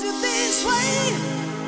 wants you this way.